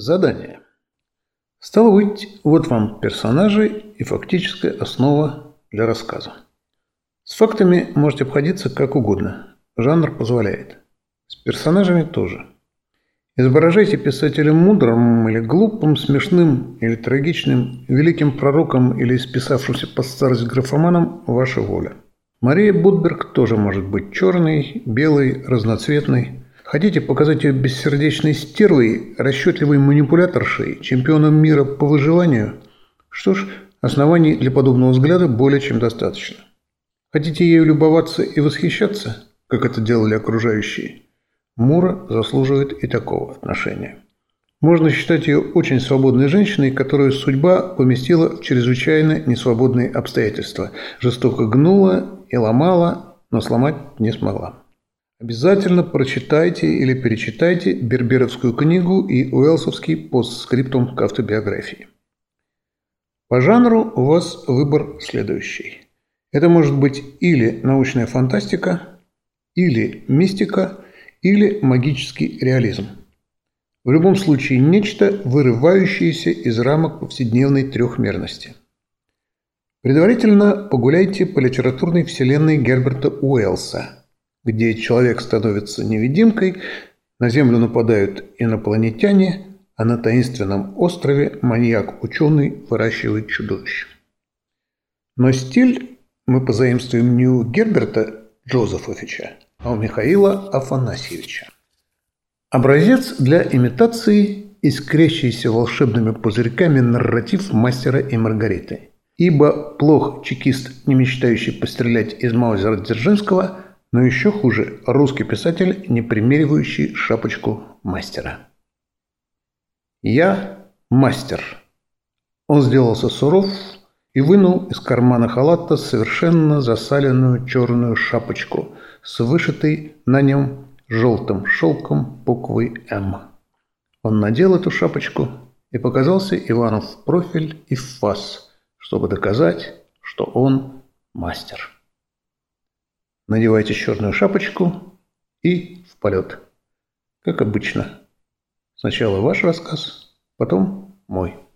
Задание. Стало быть, вот вам персонажи и фактическая основа для рассказа. С фактами можете обходиться как угодно. Жанр позволяет. С персонажами тоже. Изображайте писателя мудрым или глупым, смешным или трагичным, великим пророком или списавшимся по старость графоманом – ваша воля. Мария Будберг тоже может быть черной, белой, разноцветной – Хотите показать ее бессердечной стервой, расчетливой манипуляторшей, чемпионом мира по выживанию? Что ж, оснований для подобного взгляда более чем достаточно. Хотите ею любоваться и восхищаться, как это делали окружающие? Мура заслуживает и такого отношения. Можно считать ее очень свободной женщиной, которую судьба поместила в чрезвычайно несвободные обстоятельства, жестоко гнула и ломала, но сломать не смогла. Обязательно прочитайте или перечитайте Берберовскую книгу и Уэлсовский постскриптум к автобиографии. По жанру у вас выбор следующий. Это может быть или научная фантастика, или мистика, или магический реализм. В любом случае нечто, вырывающееся из рамок повседневной трехмерности. Предварительно погуляйте по литературной вселенной Герберта Уэллса – где человек становится невидимкой, на Землю нападают инопланетяне, а на таинственном острове маньяк-ученый выращивает чудовищ. Но стиль мы позаимствуем не у Герберта Джозефовича, а у Михаила Афанасьевича. Образец для имитации искрящийся волшебными пузырьками нарратив мастера и Маргариты. Ибо плох чекист, не мечтающий пострелять из Маузера Дзержинского – но еще хуже – русский писатель, не примеривающий шапочку мастера. «Я мастер». Он сделался суров и вынул из кармана халата совершенно засаленную черную шапочку с вышитой на нем желтым шелком буквой «М». Он надел эту шапочку и показался Ивану в профиль и в фас, чтобы доказать, что он мастер надевайте черную шапочку и в полет. Как обычно. Сначала ваш рассказ, потом мой.